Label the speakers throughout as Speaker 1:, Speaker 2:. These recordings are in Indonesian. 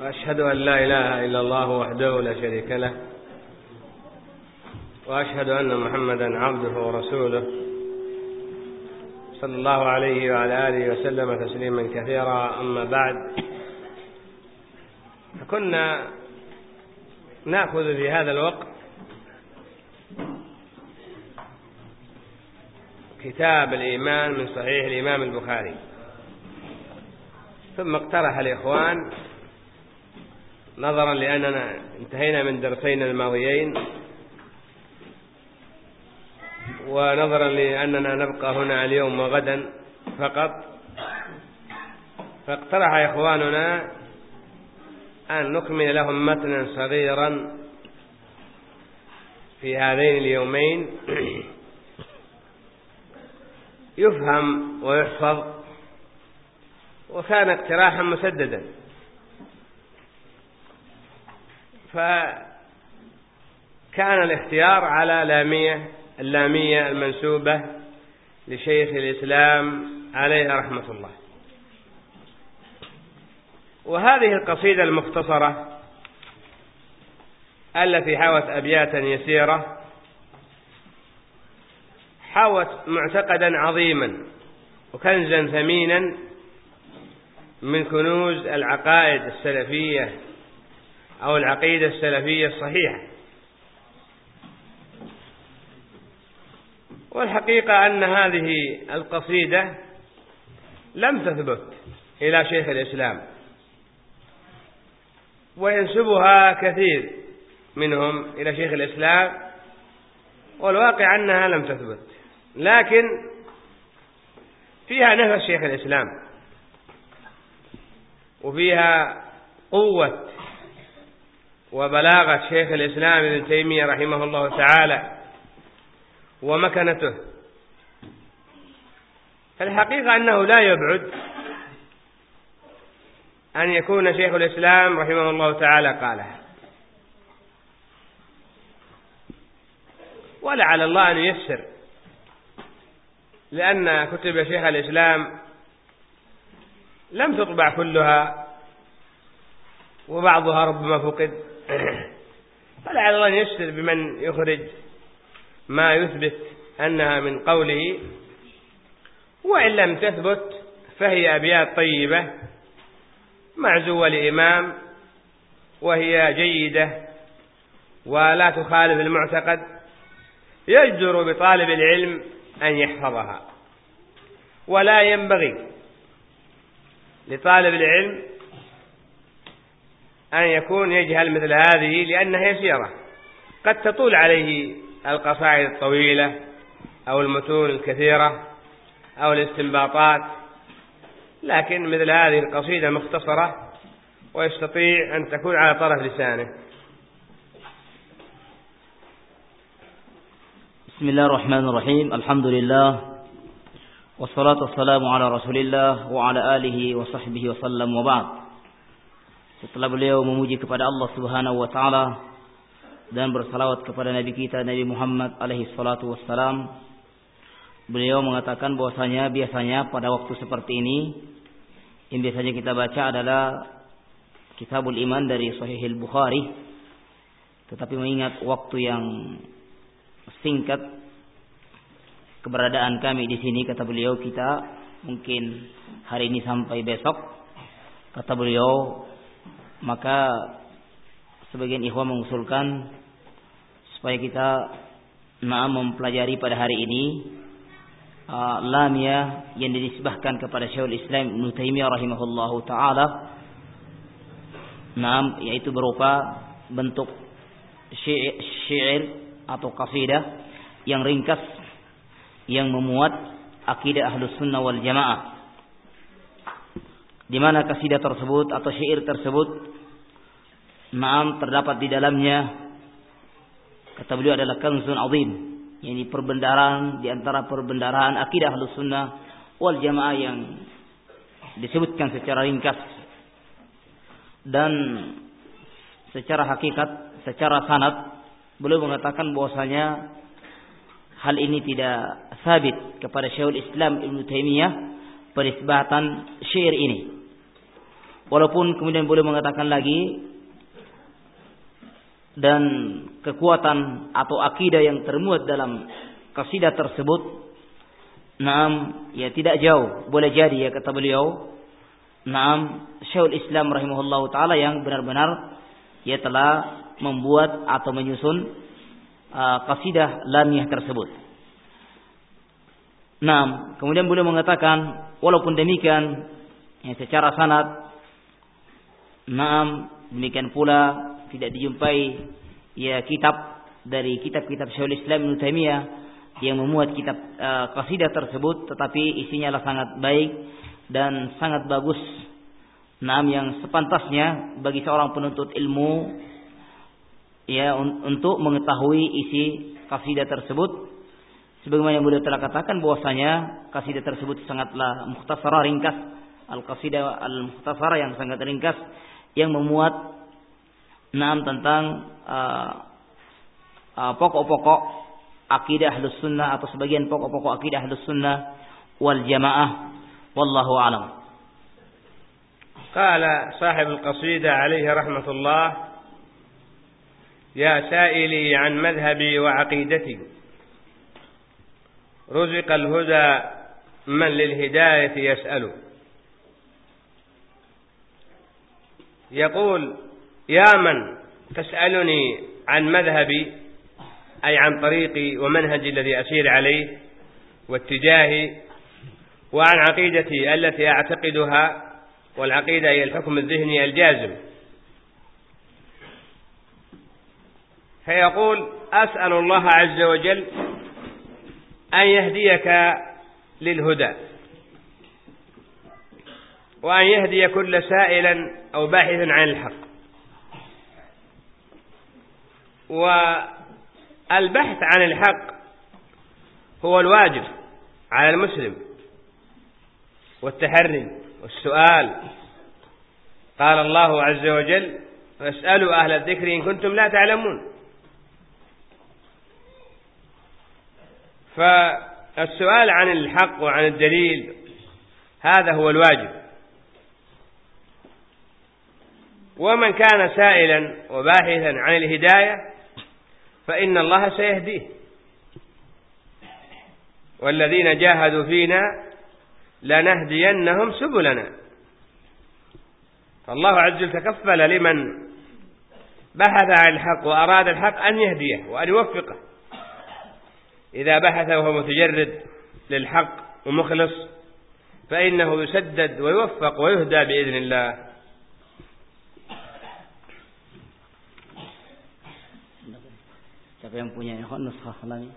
Speaker 1: وأشهد أن لا إله إلا الله وحده لا شريك له وأشهد أن محمدا عبده ورسوله صلى الله عليه وعلى آله وسلم تسليما كثيرا. أما بعد كنا نأخذ في هذا الوقت كتاب الإيمان من صحيح الإمام البخاري ثم اقترح الإخوان نظرا لأننا انتهينا من درسين الماضيين ونظرا لأننا نبقى هنا اليوم وغدا فقط. فاقترح إخواننا أن نكمل لهم متنا صغيرا في هذين اليومين. يفهم ويحفظ وكان اقتراحا مسددا. فكان الاختيار على لامية اللامية المنسوبة لشيخ الإسلام عليه رحمة الله. وهذه القصيدة المختصرة التي حوت أبياتا يسيرة حوت معتقدا عظيما وكنزا ثمينا من كنوز العقائد السلفية أو العقيدة السلفية الصحيحة. والحقيقة أن هذه القصيدة لم تثبت إلى شيخ الإسلام وينسبها كثير منهم إلى شيخ الإسلام والواقع أنها لم تثبت لكن فيها نفس شيخ الإسلام وفيها قوة وبلاغة شيخ الإسلام ابن تيمية رحمه الله تعالى ومكنته. فالحقيقة أنه لا يبعد أن يكون شيخ الإسلام رحمه الله تعالى قالها ولعل الله أن ييسر لأن كتب شيخ الإسلام لم تطبع كلها وبعضها ربما فقد. فلعل الله ييسر بمن يخرج ما يثبت أنها من قوله وإن لم تثبت فهي أبيات طيبة معزوة لإمام وهي جيدة ولا تخالف المعتقد يجدر بطالب العلم أن يحفظها ولا ينبغي لطالب العلم أن يكون يجهل مثل هذه لأنها يسيرة. قد تطول عليه القصائد الطويلة أو المتون الكثيرة أو الاستنباطات لكن مثل هذه القصيدة مختصرة ويستطيع أن تكون على طرف لسانه.
Speaker 2: بسم الله الرحمن الرحيم. الحمد لله والصلاة والسلام على رسول الله وعلى آله وصحبه وسلم. وبعد. Setelah beliau memuji kepada Allah Subhanahu wa taala dan bersalawat kepada nabi kita Nabi Muhammad alaihi salatu wassalam beliau mengatakan bahwasanya biasanya pada waktu seperti ini yang biasanya kita baca adalah Kitabul Iman dari Sahih Al-Bukhari tetapi mengingat waktu yang singkat keberadaan kami di sini kata beliau kita mungkin hari ini sampai besok kata beliau maka sebagian ikhwan mengusulkan supaya kita nah mempelajari pada hari ini uh, lamia yang dinisbahkan kepada Syekhul Islam Ibnu rahimahullahu taala nah yaitu berupa bentuk syair atau kasidah yang ringkas yang memuat akidah ahlus sunnah wal jamaah di mana kasidah tersebut atau syair tersebut Naam terdapat di dalamnya. Kata beliau adalah kanzun azim yakni perbendaharaan di antara perbendaharaan akidah Ahlus Sunnah wal Jamaah yang disebutkan secara ringkas dan secara hakikat, secara sanad beliau mengatakan bahwasanya hal ini tidak sabit kepada Syekhul Islam Ibn Taimiyah penisbatan syair ini Walaupun kemudian boleh mengatakan lagi dan kekuatan atau akidah yang termuat dalam kasidah tersebut Naam, ya tidak jauh. Boleh jadi ya kata beliau. Naam, Syekhul Islam rahimahullah taala yang benar-benar ya telah membuat atau menyusun uh, kasidah laniyah tersebut. Naam, kemudian beliau mengatakan walaupun demikian ya secara sanad Naam, demikian pula tidak dijumpai ya kitab dari kitab-kitab Syekhul Islam Ibnu Taimiyah yang memuat kitab uh, kasidah tersebut tetapi isinya adalah sangat baik dan sangat bagus. Nam yang sepantasnya bagi seorang penuntut ilmu ya un untuk mengetahui isi kasidah tersebut sebagaimana yang beliau telah katakan bahwasanya kasidah tersebut sangatlah mukhtasara ringkas. Al kasidah al mukhtasara yang sangat ringkas yang memuat enam tentang uh, uh, pokok-pokok akidah ahlus sunnah atau sebagian pokok-pokok akidah ahlus sunnah wal jamaah wallahu alam
Speaker 1: قال صاحب القصيدة عليه رحمة الله يا سائلي عن مذهبي وعقيدتي رزق الهدى من للهداية يسأل يقول يا من تسألني عن مذهبي أي عن طريقي ومنهجي الذي أسير عليه واتجاهي وعن عقيدتي التي أعتقدها والعقيدة هي الحكم الذهني الجازم. فيقول أسأل الله عز وجل أن يهديك للهدى. وأن يهدي كل سائلا أو باحث عن الحق. و البحث عن الحق هو الواجب على المسلم. والتحري والسؤال. قال الله عز وجل فاسألوا أهل الذكر إن كنتم لا تعلمون. فالسؤال عن الحق وعن الدليل هذا هو الواجب. ومن كان سائلا وباحثا عن الهداية فإن الله سيهديه. والذين جاهدوا فينا لنهدينهم سبلنا. فالله عز وجل تكفل لمن بحث عن الحق وأراد الحق أن يهديه وأن يوفقه. إذا بحث وهو متجرد للحق ومخلص فإنه يسدد ويوفق ويهدى بإذن الله.
Speaker 2: Siapa yang punya nuskah lagi?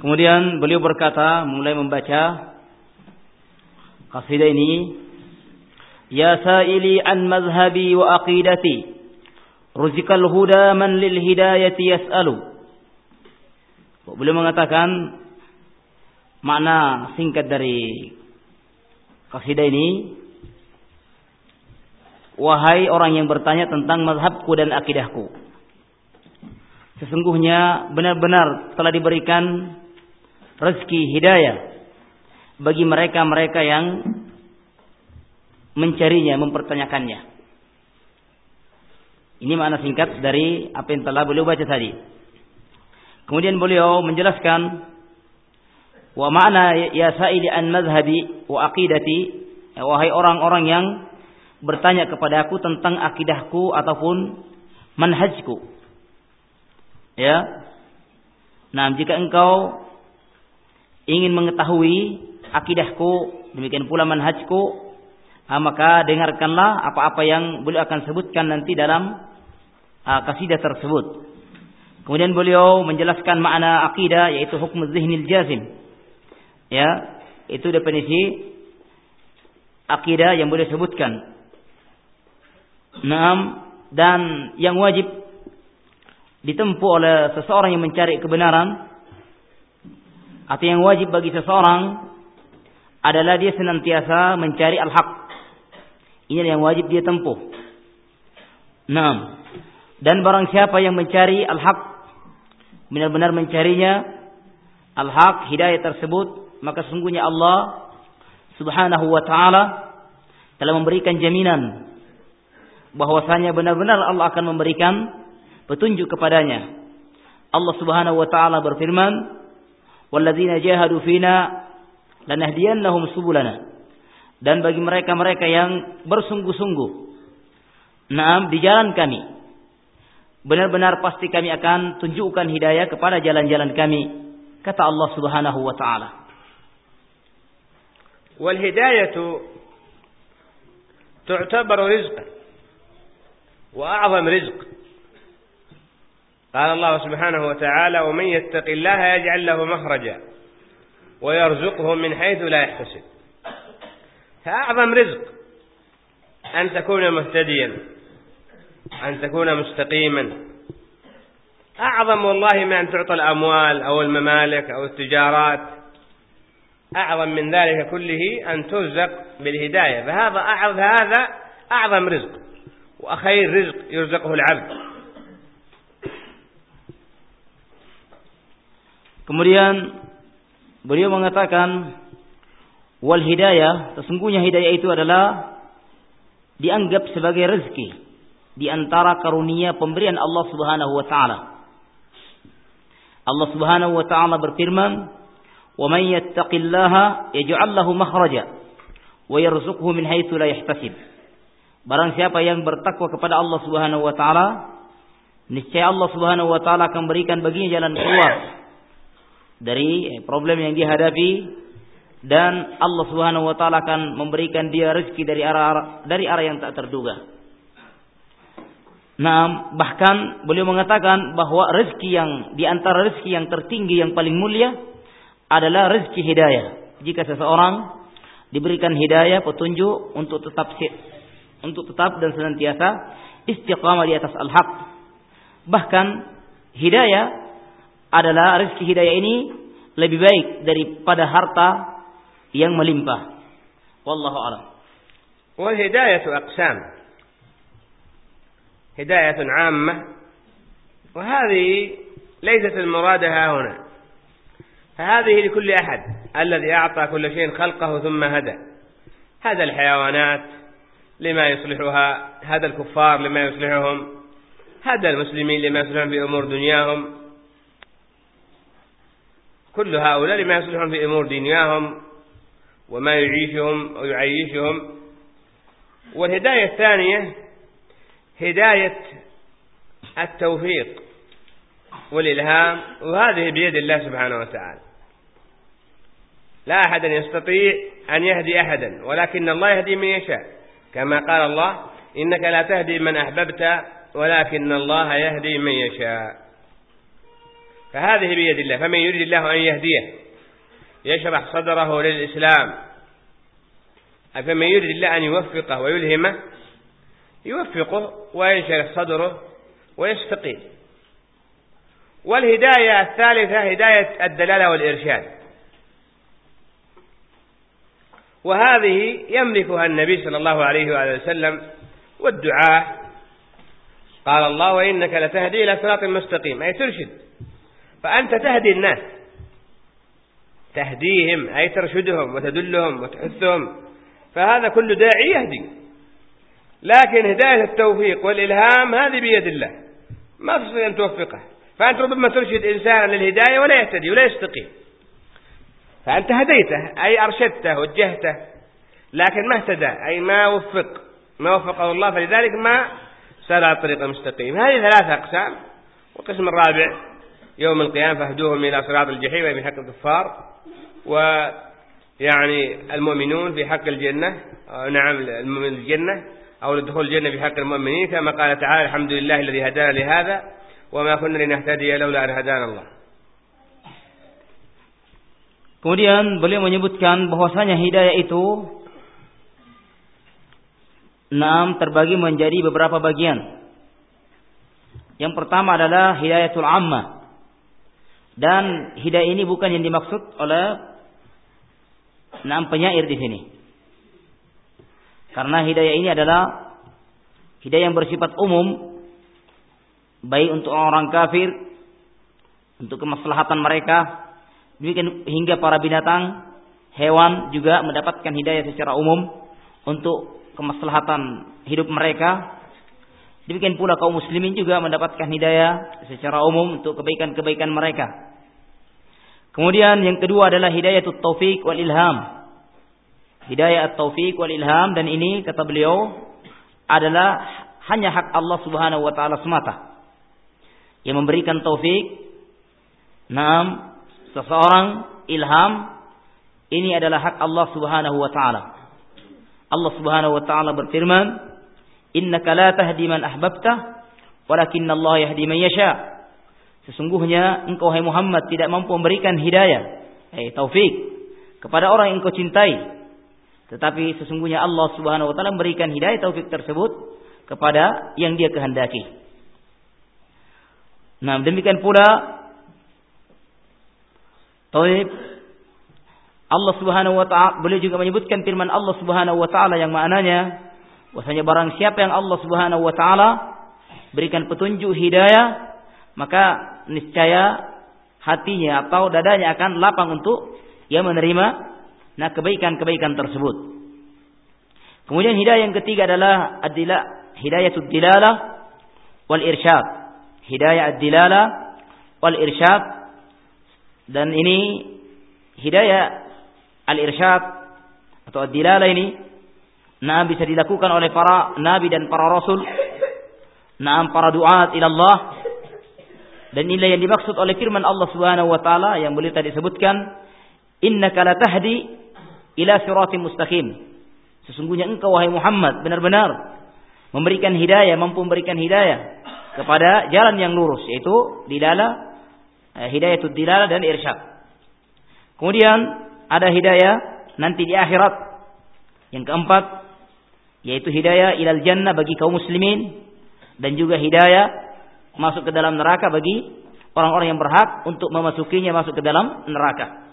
Speaker 2: Kemudian beliau berkata mulai membaca kasidah ini Ya sa'ili an mazhabi wa aqidati Ruzikal huda man lil hidayati yas'alu Beliau mengatakan makna singkat dari kasidah ini Wahai orang yang bertanya tentang mazhabku dan akidahku Sesungguhnya benar-benar telah diberikan rezeki hidayah bagi mereka-mereka yang mencarinya, mempertanyakannya. Ini makna singkat dari apa yang telah beliau baca tadi. Kemudian beliau menjelaskan Wa ma'na ya sa'ili an madhhabi wa aqidati ya, wahai orang-orang yang bertanya kepada aku tentang akidahku ataupun manhajku. Ya. Nah, jika engkau ingin mengetahui akidahku, demikian pula manhajku, maka dengarkanlah apa-apa yang beliau akan sebutkan nanti dalam uh, kasidah tersebut. Kemudian beliau menjelaskan makna akidah yaitu hukum zihnil jazim ya itu definisi akidah yang boleh sebutkan. Naam dan yang wajib ditempuh oleh seseorang yang mencari kebenaran atau yang wajib bagi seseorang adalah dia senantiasa mencari al-haq. Ini yang wajib dia tempuh. Naam. Dan barang siapa yang mencari al-haq, benar-benar mencarinya, al-haq, hidayah tersebut, maka sungguhnya Allah subhanahu wa ta'ala telah memberikan jaminan bahwasanya benar-benar Allah akan memberikan petunjuk kepadanya. Allah Subhanahu wa taala berfirman, "Walladzina jahadu fina lanahdiyannahum subulana." Dan bagi mereka-mereka yang bersungguh-sungguh Naam di jalan kami benar-benar pasti kami akan tunjukkan hidayah kepada jalan-jalan kami kata Allah Subhanahu wa taala
Speaker 1: hidayatu تعتبر رزقا وأعظم رزق. قال الله سبحانه وتعالى ومن يتق الله يجعل له مخرجا ويرزقه من حيث لا يحتسب. فأعظم رزق أن تكون مهتديا أن تكون مستقيما. أعظم والله من أن تعطى الأموال أو الممالك أو التجارات. أعظم من ذلك كله أن ترزق بالهداية فهذا أعظم هذا أعظم رزق وخير رزق يرزقه العبد
Speaker 2: Kemudian beliau mengatakan wal hidayah sesungguhnya hidayah itu adalah dianggap sebagai rezeki di antara karunia pemberian Allah Subhanahu wa taala. Allah Subhanahu wa taala berfirman, "Wa man yattaqillaha yaj'al lahu makhraja wa yarzuqhu min haitsu la yahtasib." Barang siapa yang bertakwa kepada Allah Subhanahu wa taala, niscaya Allah Subhanahu wa taala akan berikan baginya jalan keluar dari problem yang dihadapi dan Allah Subhanahu wa taala akan memberikan dia rezeki dari arah dari arah yang tak terduga. Nah, bahkan beliau mengatakan bahwa rezeki yang di antara rezeki yang tertinggi yang paling mulia adalah rezeki hidayah. Jika seseorang diberikan hidayah petunjuk untuk tetap untuk tetap dan senantiasa istiqamah di atas al-haq. Bahkan hidayah adalah rezeki hidayah ini lebih baik daripada harta yang melimpah. Wallahu a'lam.
Speaker 1: Wal hidayatu aqsam. هداية عامة وهذه ليست المرادة ها هنا فهذه لكل أحد الذي أعطى كل شيء خلقه ثم هدى. هذا الحيوانات لما يصلحها هذا الكفار لما يصلحهم هذا المسلمين لما يصلحهم في أمور دنياهم. كل هؤلاء لما يصلحهم في أمور دنياهم وما يعيشهم ويعيشهم والهداية الثانية هداية التوفيق. والإلهام وهذه بيد الله سبحانه وتعالى. لا أحد يستطيع أن يهدي أحدا ولكن الله يهدي من يشاء. كما قال الله إنك لا تهدي من أحببت ولكن الله يهدي من يشاء. فهذه بيد الله فمن يريد الله أن يهديه يشرح صدره للإسلام. فمن يريد الله أن يوفقه ويلهمه يوفقه وينشرح صدره ويستقيم. والهداية الثالثة هداية الدلالة والإرشاد. وهذه يملكها النبي صلى الله عليه وآله وسلم والدعاء. قال الله وإنك لتهدي إلى صراط مستقيم. أي ترشد. فأنت تهدي الناس. تهديهم أي ترشدهم وتدلهم وتحثهم. فهذا كل داعي يهدي. لكن هداية التوفيق والإلهام هذه بيد الله. ما تستطيع أن توفقه. فأنت ربما ترشد إنسانا للهداية ولا يهتدي ولا يستقيم. فأنت هديته أي أرشدته وجهته لكن ما اهتدى أي ما وفق ما وفقه الله فلذلك ما سار على الطريق المستقيم هذه ثلاثة أقسام. والقسم الرابع يوم القيامة فاهدوهم إلى صراط الجحيم في حق الكفار ويعني المؤمنون في حق الجنة. نعم المؤمن الجنة أو لدخول الجنة في حق المؤمنين كما قال تعالى الحمد لله الذي هدانا لهذا وما كنا لنهتدي لولا أن هدانا الله
Speaker 2: Kemudian beliau menyebutkan bahwasanya hidayah itu enam terbagi menjadi beberapa bagian. Yang pertama adalah hidayatul amma. Dan hidayah ini bukan yang dimaksud oleh enam penyair di sini. Karena hidayah ini adalah hidayah yang bersifat umum baik untuk orang kafir untuk kemaslahatan mereka demikian hingga para binatang hewan juga mendapatkan hidayah secara umum untuk kemaslahatan hidup mereka demikian pula kaum muslimin juga mendapatkan hidayah secara umum untuk kebaikan-kebaikan mereka Kemudian yang kedua adalah hidayah taufik wal ilham. Hidayah taufik wal ilham dan ini kata beliau adalah hanya hak Allah Subhanahu wa taala semata. Yang memberikan taufik Naam seseorang ilham ini adalah hak Allah Subhanahu wa taala. Allah Subhanahu wa taala berfirman, "Innaka la tahdi man ahbabta, walakinna Allah yahdi man yasha." Sesungguhnya engkau hai Muhammad tidak mampu memberikan hidayah, eh taufik kepada orang yang engkau cintai. Tetapi sesungguhnya Allah Subhanahu wa taala memberikan hidayah taufik tersebut kepada yang dia kehendaki. Nah, demikian pula Taib Allah Subhanahu wa taala boleh juga menyebutkan firman Allah Subhanahu wa taala yang maknanya bahwasanya barang siapa yang Allah Subhanahu wa taala berikan petunjuk hidayah maka niscaya hatinya atau dadanya akan lapang untuk ia menerima nah kebaikan-kebaikan tersebut. Kemudian hidayah yang ketiga adalah adila hidayatul dilalah wal irsyad. Hidayah ad-dilalah wal irsyad dan ini hidayah al-irsyad atau ad-dilalah ini nah bisa dilakukan oleh para nabi dan para rasul. Nah para duat ila Allah dan inilah yang dimaksud oleh firman Allah Subhanahu wa taala yang boleh tadi sebutkan, "Innaka latahdi ila siratim mustaqim." Sesungguhnya engkau wahai Muhammad benar-benar memberikan hidayah, mampu memberikan hidayah kepada jalan yang lurus yaitu dilala eh, hidayatul dilala dan irsyad. Kemudian ada hidayah nanti di akhirat. Yang keempat yaitu hidayah ilal jannah bagi kaum muslimin dan juga hidayah masuk ke dalam neraka bagi orang-orang yang berhak untuk memasukinya masuk ke dalam neraka.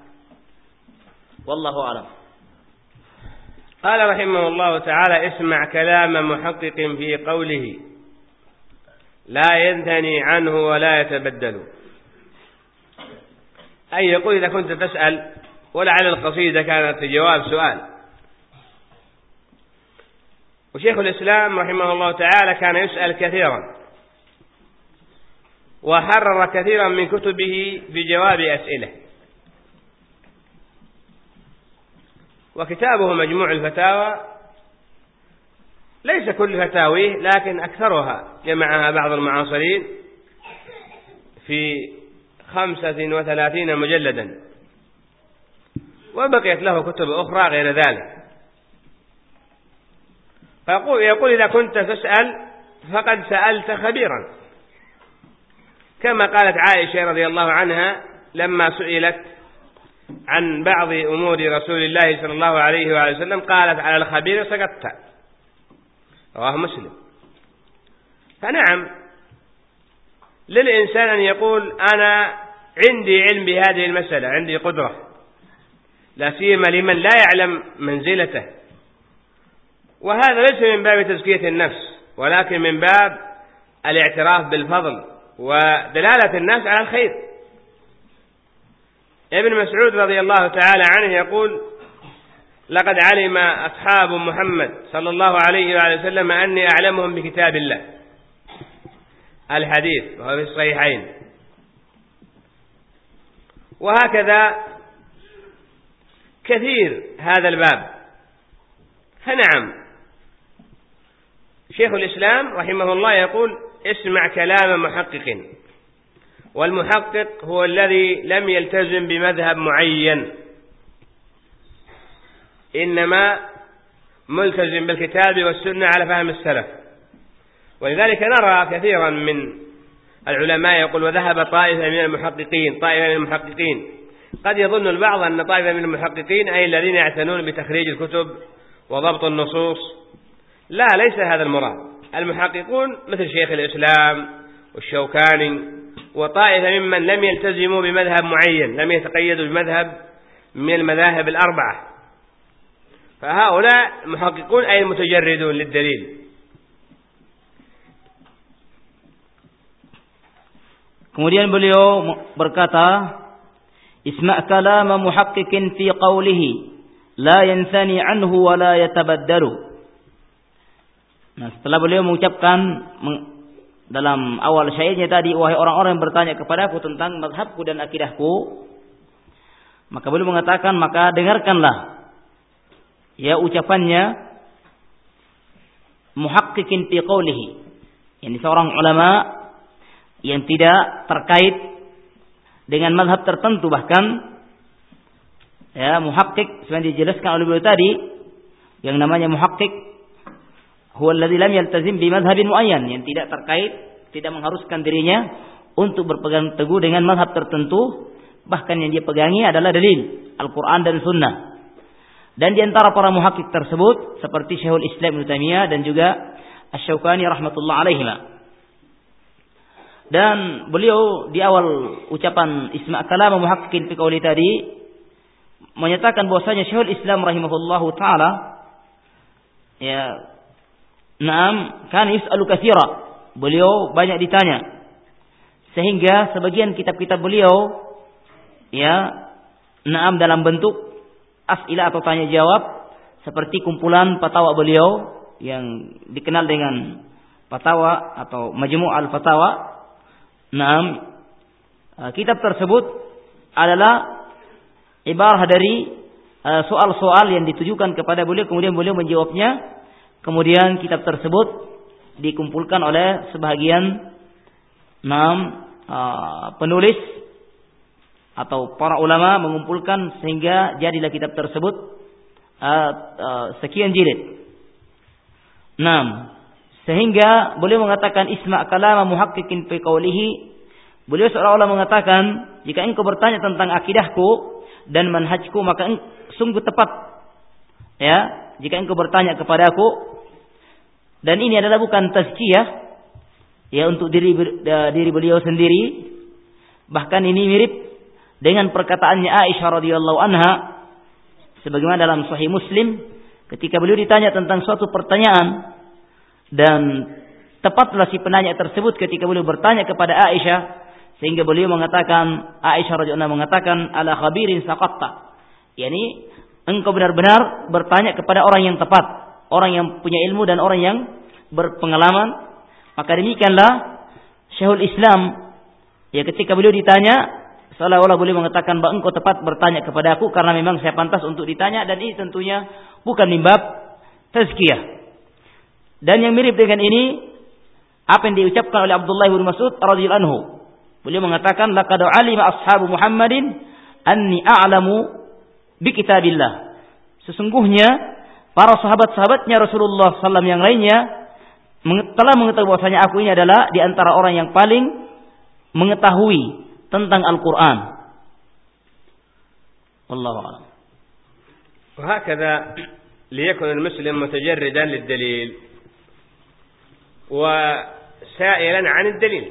Speaker 2: Wallahu a'lam.
Speaker 1: قال رحمه الله تعالى اسمع كلام محقق في قوله لا ينثني عنه ولا يتبدل. أي يقول إذا كنت تسأل ولعل القصيدة كانت جواب سؤال. وشيخ الإسلام رحمه الله تعالى كان يسأل كثيرا وحرر كثيرا من كتبه بجواب أسئلة. وكتابه مجموع الفتاوى ليس كل فتاويه لكن أكثرها. جمعها بعض المعاصرين في خمسة وثلاثين مجلدا. وبقيت له كتب أخرى غير ذلك. فيقول يقول إذا كنت تسأل فقد سألت خبيرا. كما قالت عائشة رضي الله عنها لما سئلت عن بعض أمور رسول الله صلى الله عليه وسلم قالت على الخبير سكت رواه مسلم. فنعم للإنسان أن يقول أنا عندي علم بهذه المسألة عندي قدرة. لا سيما لمن لا يعلم منزلته. وهذا ليس من باب تزكية النفس ولكن من باب الاعتراف بالفضل ودلالة الناس على الخير. ابن مسعود رضي الله تعالى عنه يقول لقد علم أصحاب محمد صلى الله عليه وآله وسلم أني أعلمهم بكتاب الله. الحديث وهو في الصحيحين. وهكذا كثير هذا الباب. فنعم. شيخ الإسلام رحمه الله يقول اسمع كلام محقق. والمحقق هو الذي لم يلتزم بمذهب معين. إنما ملتزم بالكتاب والسنة على فهم السلف. ولذلك نرى كثيرا من العلماء يقول وذهب طائفة من المحققين طائفة من المحققين. قد يظن البعض أن طائفة من المحققين أي الذين يعتنون بتخريج الكتب وضبط النصوص. لا ليس هذا المراد. المحققون مثل شيخ الإسلام والشوكاني وطائفة ممن لم يلتزموا بمذهب معين لم يتقيدوا بمذهب من المذاهب الأربعة. فهؤلاء محققون أي المتجردون للدليل
Speaker 2: Kemudian beliau berkata, "Isma' kalama muhaqqiqin fi qawlihi, la yansani anhu wa la yatabaddalu." Nah, setelah beliau mengucapkan dalam awal syairnya tadi, wahai orang-orang yang bertanya kepadaku tentang mazhabku dan akidahku, maka beliau mengatakan, maka dengarkanlah ya ucapannya muhaqqiqin fi qawlihi. Ini seorang ulama yang tidak terkait dengan mazhab tertentu bahkan ya muhakkik sebenarnya dijelaskan oleh beliau tadi yang namanya muhakkik huwa alladhi lam yaltazim bi madhhabin muayyan. Yang tidak terkait tidak mengharuskan dirinya untuk berpegang teguh dengan mazhab tertentu. Bahkan yang dia pegangi adalah dalil Al-Qur'an dan Sunnah dan di antara para muhakkik tersebut seperti Syekhul Islam Ibnu Taimiyah dan juga Asy-Syaukani rahimatullah alaihima dan beliau di awal ucapan Isma' Kalam muhaqqiqin fi qauli tadi menyatakan bahwasanya Syekhul Islam rahimahullahu taala ya Naam kan yus'alu katsira. Beliau banyak ditanya. Sehingga sebagian kitab-kitab beliau ya Naam dalam bentuk as'ilah atau tanya jawab seperti kumpulan fatwa beliau yang dikenal dengan fatwa atau Majmu' al-Fatawa. Nah, kitab tersebut adalah ibarah dari eh, soal-soal yang ditujukan kepada beliau kemudian beliau menjawabnya. Kemudian kitab tersebut dikumpulkan oleh sebagian enam eh, penulis atau para ulama mengumpulkan sehingga jadilah kitab tersebut uh, uh, sekian jilid. Enam. Sehingga beliau mengatakan isma' kalama muhaqqiqin fi qawlihi. Beliau seolah-olah mengatakan, jika engkau bertanya tentang akidahku dan manhajku, maka sungguh tepat. Ya, jika engkau bertanya kepadaku dan ini adalah bukan tazkiyah ya untuk diri diri beliau sendiri. Bahkan ini mirip dengan perkataannya Aisyah radhiyallahu anha sebagaimana dalam sahih Muslim ketika beliau ditanya tentang suatu pertanyaan dan tepatlah si penanya tersebut ketika beliau bertanya kepada Aisyah sehingga beliau mengatakan Aisyah radhiyallahu mengatakan ala khabirin saqatta. yakni engkau benar-benar bertanya kepada orang yang tepat, orang yang punya ilmu dan orang yang berpengalaman. Maka demikianlah Syekhul Islam ya ketika beliau ditanya seolah-olah beliau mengatakan bahwa engkau tepat bertanya kepada aku karena memang saya pantas untuk ditanya dan ini tentunya bukan mimbab tazkiyah. Dan yang mirip dengan ini apa yang diucapkan oleh Abdullah bin Mas'ud radhiyallahu anhu. Beliau mengatakan laqad alima ashabu Muhammadin anni a'lamu bi kitabillah. Sesungguhnya para sahabat-sahabatnya Rasulullah SAW yang lainnya telah mengetahui bahwasanya aku ini adalah di antara orang yang paling mengetahui tentang Al-Qur'an. Wallahu a'lam.
Speaker 1: وهكذا ليكن المسلم متجردا للدليل وسائلا عن الدليل.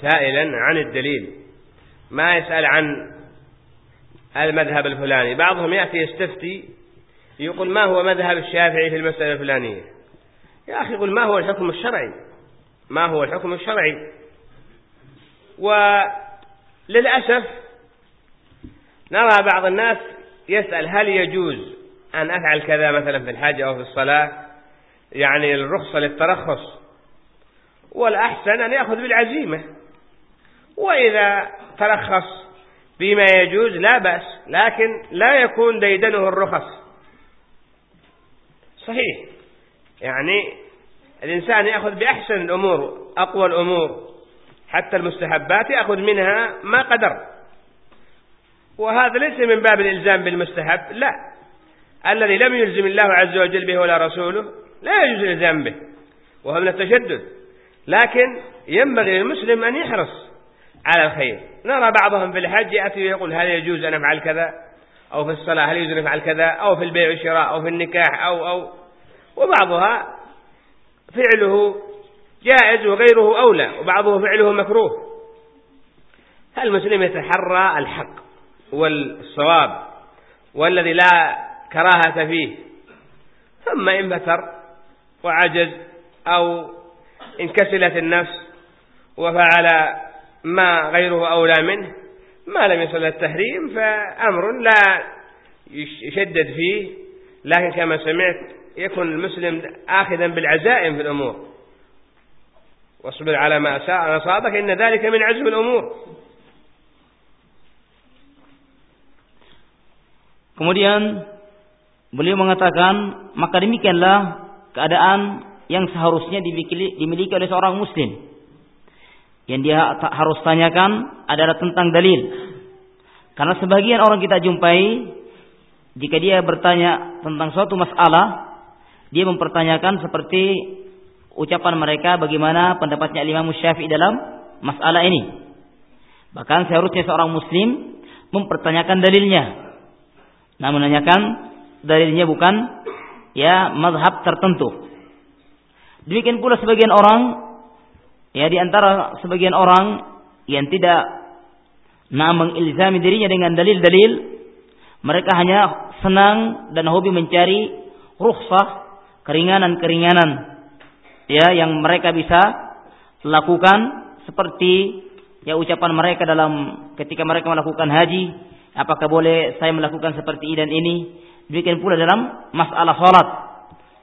Speaker 1: سائلا عن الدليل. ما يسأل عن المذهب الفلاني. بعضهم يأتي يستفتي يقول ما هو مذهب الشافعي في المسألة الفلانية؟ يا أخي يقول ما هو الحكم الشرعي؟ ما هو الحكم الشرعي؟ وللأسف نرى بعض الناس يسأل هل يجوز أن أفعل كذا مثلا في الحج أو في الصلاة؟ يعني الرخصة للترخص. والأحسن أن يأخذ بالعزيمة. وإذا ترخص فيما يجوز لا بأس لكن لا يكون ديدنه الرخص. صحيح. يعني الإنسان يأخذ بأحسن الأمور أقوى الأمور. حتى المستحبات يأخذ منها ما قدر. وهذا ليس من باب الإلزام بالمستحب لا. الذي لم يلزم الله عز وجل به ولا رسوله لا يجوز الإلزام به وهو من التشدد. لكن ينبغي للمسلم أن يحرص على الخير. نرى بعضهم في الحج يأتي ويقول هل يجوز أن أفعل كذا؟ أو في الصلاة هل يجوز أن أفعل كذا؟ أو في البيع والشراء أو في النكاح أو أو. وبعضها فعله جائز وغيره أولى وبعضه فعله مكروه. المسلم يتحرى الحق والصواب والذي لا كراهة فيه. ثم إن فتر وعجز أو انكسلت النفس وفعل ما غيره أولى منه ما لم يصل التحريم فأمر لا يشدد فيه. لكن كما سمعت يكون المسلم آخذا بالعزائم في الأمور. واصبر على ما أصابك إن ذلك من عزم الأمور
Speaker 2: Kemudian beliau mengatakan, maka demikianlah keadaan yang seharusnya dimiliki, dimiliki oleh seorang muslim. Yang dia harus tanyakan adalah tentang dalil. Karena sebagian orang kita jumpai, jika dia bertanya tentang suatu masalah, dia mempertanyakan seperti ucapan mereka bagaimana pendapatnya Imam Syafi'i dalam masalah ini. Bahkan seharusnya seorang muslim mempertanyakan dalilnya. Nah menanyakan dalilnya bukan ya mazhab tertentu. Demikian pula sebagian orang ya di antara sebagian orang yang tidak nah mengilzami dirinya dengan dalil-dalil mereka hanya senang dan hobi mencari rukhsah keringanan-keringanan ya yang mereka bisa lakukan seperti ya ucapan mereka dalam ketika mereka melakukan haji apakah boleh saya melakukan seperti ini dan ini? Demikian pula dalam masalah salat.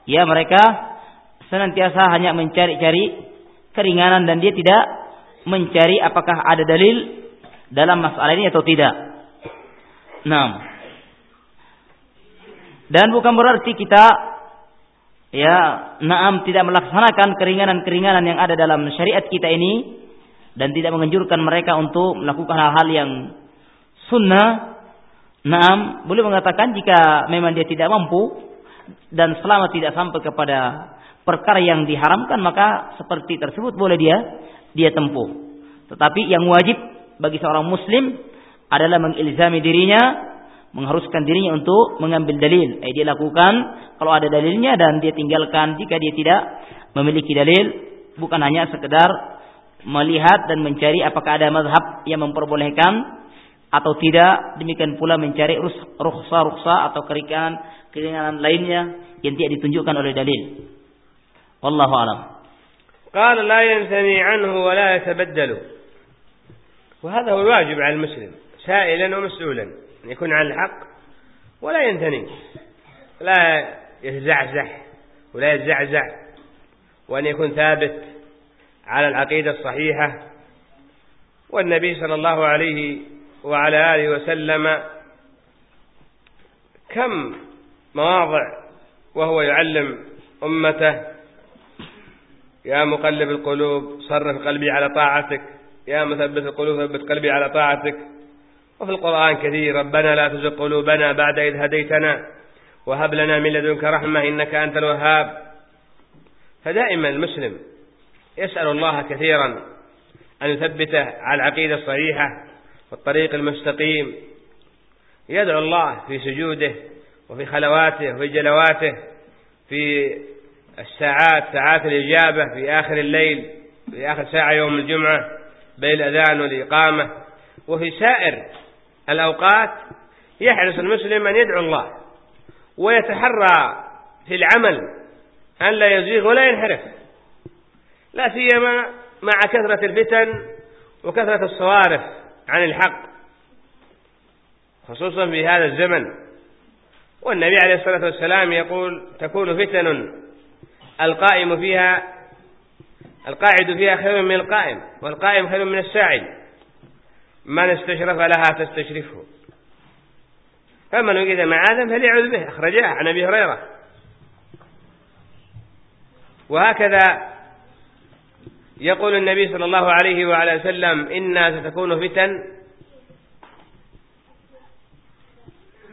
Speaker 2: Ya mereka senantiasa hanya mencari-cari keringanan dan dia tidak mencari apakah ada dalil dalam masalah ini atau tidak. Nah, dan bukan berarti kita ya naam tidak melaksanakan keringanan-keringanan yang ada dalam syariat kita ini dan tidak menganjurkan mereka untuk melakukan hal-hal yang sunnah. Naam boleh mengatakan jika memang dia tidak mampu dan selama tidak sampai kepada perkara yang diharamkan maka seperti tersebut boleh dia dia tempuh. Tetapi yang wajib bagi seorang muslim adalah mengilzami dirinya mengharuskan dirinya untuk mengambil dalil. Eh, dia lakukan kalau ada dalilnya dan dia tinggalkan jika dia tidak memiliki dalil. Bukan hanya sekedar melihat dan mencari apakah ada mazhab yang memperbolehkan atau tidak. Demikian pula mencari rukhsah-rukhsah atau keringanan keringanan lainnya yang tidak ditunjukkan oleh dalil. Wallahu alam.
Speaker 1: قال لا ينثني عنه ولا يتبدل وهذا هو الواجب على المسلم سائلا ومسؤولا أن يكون على الحق ولا ينثني لا يتزعزح ولا يتزعزع وأن يكون ثابت على العقيدة الصحيحة. والنبي صلى الله عليه وعلى آله وسلم كم مواضع وهو يعلم أمته. يا مقلب القلوب صرف قلبي على طاعتك. يا مثبت القلوب ثبت قلبي على طاعتك. وفي القرآن كثير ربنا لا تزغ قلوبنا بعد إذ هديتنا وهب لنا من لدنك رحمة إنك أنت الوهاب. فدائما المسلم يسأل الله كثيرا أن يثبته على العقيدة الصحيحة والطريق المستقيم. يدعو الله في سجوده وفي خلواته وفي جلواته في الساعات ساعات الإجابة في آخر الليل في آخر ساعة يوم الجمعة بين الأذان والإقامة. وفي سائر الأوقات يحرص المسلم أن يدعو الله ويتحرى في العمل أن لا يزيغ ولا ينحرف. لا سيما مع كثرة الفتن وكثرة الصوارف عن الحق خصوصا في هذا الزمن. والنبي عليه الصلاة والسلام يقول تكون فتن القائم فيها القاعد فيها خير من القائم والقائم خير من الساعد. من استشرف لها تستشرفه فمن وجد معاذا فليعوذ به. أخرجاه عن أبي هريرة. وهكذا يقول النبي صلى الله عليه وعلى وسلم إنا ستكون فتن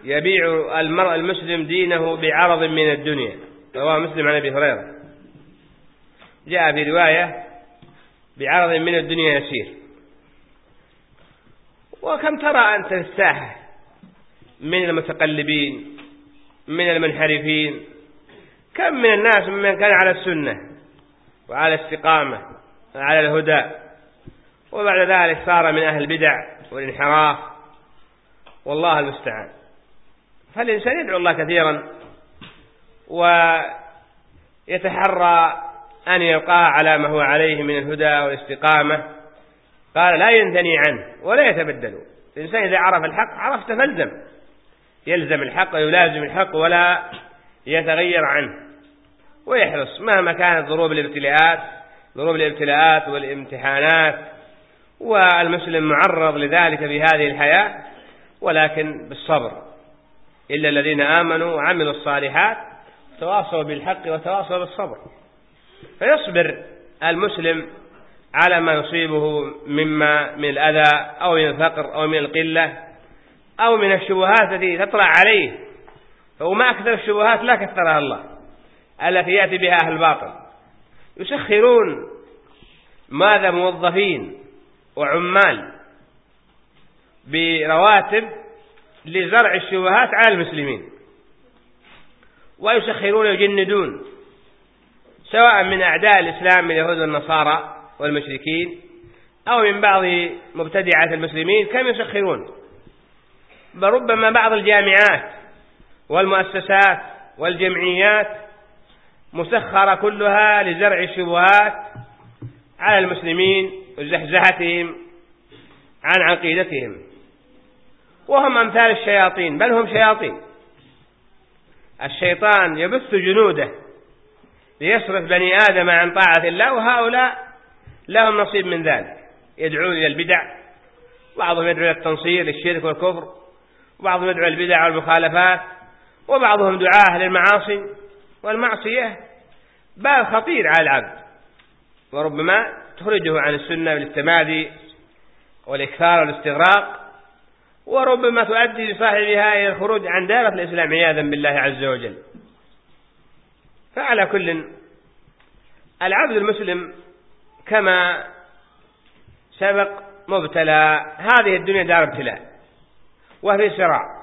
Speaker 1: يبيع المرء المسلم دينه بعرض من الدنيا. رواه مسلم عن أبي هريرة. جاء في رواية بعرض من الدنيا يسير. وكم ترى أنت في الساحة؟ من المتقلبين من المنحرفين كم من الناس ممن كان على السنة وعلى الاستقامة وعلى الهدى. وبعد ذلك صار من أهل البدع والانحراف. والله المستعان. فالإنسان يدعو الله كثيرا ويتحرى أن يلقاه على ما هو عليه من الهدى والاستقامة. قال لا ينثني عنه ولا يتبدل. الإنسان إذا عرف الحق عرفت فالزم. يلزم الحق ويلازم الحق ولا يتغير عنه. ويحرص مهما كانت ضروب الابتلاءات ضروب الابتلاءات والامتحانات والمسلم معرض لذلك في هذه الحياة ولكن بالصبر. إلا الذين آمنوا وعملوا الصالحات تواصوا بالحق وتواصوا بالصبر. فيصبر المسلم على ما يصيبه مما من الأذى أو من الفقر أو من القلة أو من الشبهات التي تطلع عليه. فهو أكثر الشبهات لا كثرها الله التي يأتي بها أهل الباطل. يسخرون ماذا موظفين وعمال برواتب لزرع الشبهات على المسلمين. ويسخرون ويجندون سواء من أعداء الإسلام من اليهود والنصارى والمشركين أو من بعض مبتدعة المسلمين كم يسخرون؟ بل ربما بعض الجامعات والمؤسسات والجمعيات مسخرة كلها لزرع الشبهات على المسلمين وزحزحتهم عن عقيدتهم. وهم أمثال الشياطين بل هم شياطين. الشيطان يبث جنوده ليصرف بني آدم عن طاعة الله وهؤلاء لهم نصيب من ذلك. يدعون إلى البدع. بعضهم يدعو إلى التنصير للشرك والكفر. وبعضهم يدعو إلى البدع والمخالفات. وبعضهم دعاه للمعاصي والمعصية. باب خطير على العبد. وربما تخرجه عن السنة بالاستمادي والإكثار والاستغراق. وربما تؤدي لصاحبها إلى الخروج عن دائرة الإسلام عياذا بالله عز وجل. فعلى كل العبد المسلم كما سبق مبتلى هذه الدنيا دار ابتلاء وفي صراع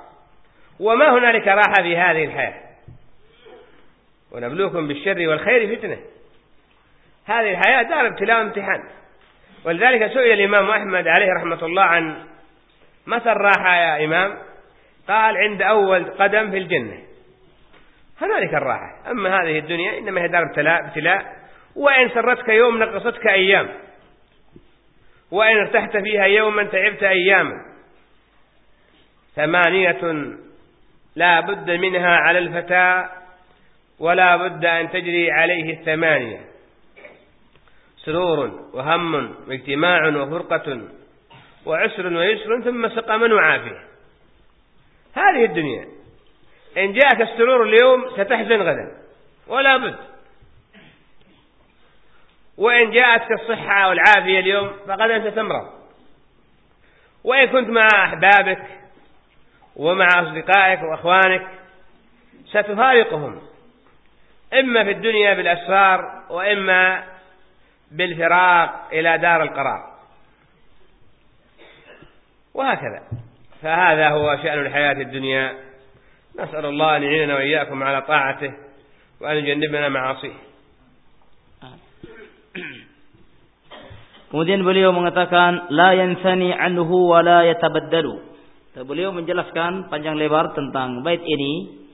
Speaker 1: وما هنالك راحة في هذه الحياة؟ ونبلوكم بالشر والخير فتنة. هذه الحياة دار ابتلاء وامتحان. ولذلك سئل الإمام أحمد عليه رحمة الله عن متى الراحة يا إمام؟ قال عند أول قدم في الجنة. هنالك الراحة. أما هذه الدنيا إنما هي دار ابتلاء ابتلاء وإن سرتك يوم نقصتك أيام. وإن ارتحت فيها يوما تعبت أياما. ثمانية لا بد منها على الفتى ولا بد أن تجري عليه الثمانية. سرور وهم واجتماع وفرقة وعسر ويسر ثم سقم وعافية هذه الدنيا. إن جاءك السرور اليوم ستحزن غدا. ولا بد. وإن جاءتك الصحة والعافية اليوم فغدا ستمرض وإن كنت مع أحبابك ومع أصدقائك وأخوانك ستفارقهم إما في الدنيا بالأسفار وإما بالفراق إلى دار القرار. وهكذا. فهذا هو شأن الحياة الدنيا. نسأل الله أن يعيننا وإياكم على طاعته وأن يجنبنا معاصيه.
Speaker 2: Kemudian beliau mengatakan la yansani anhu wa la yatabaddalu. Beliau menjelaskan panjang lebar tentang bait ini.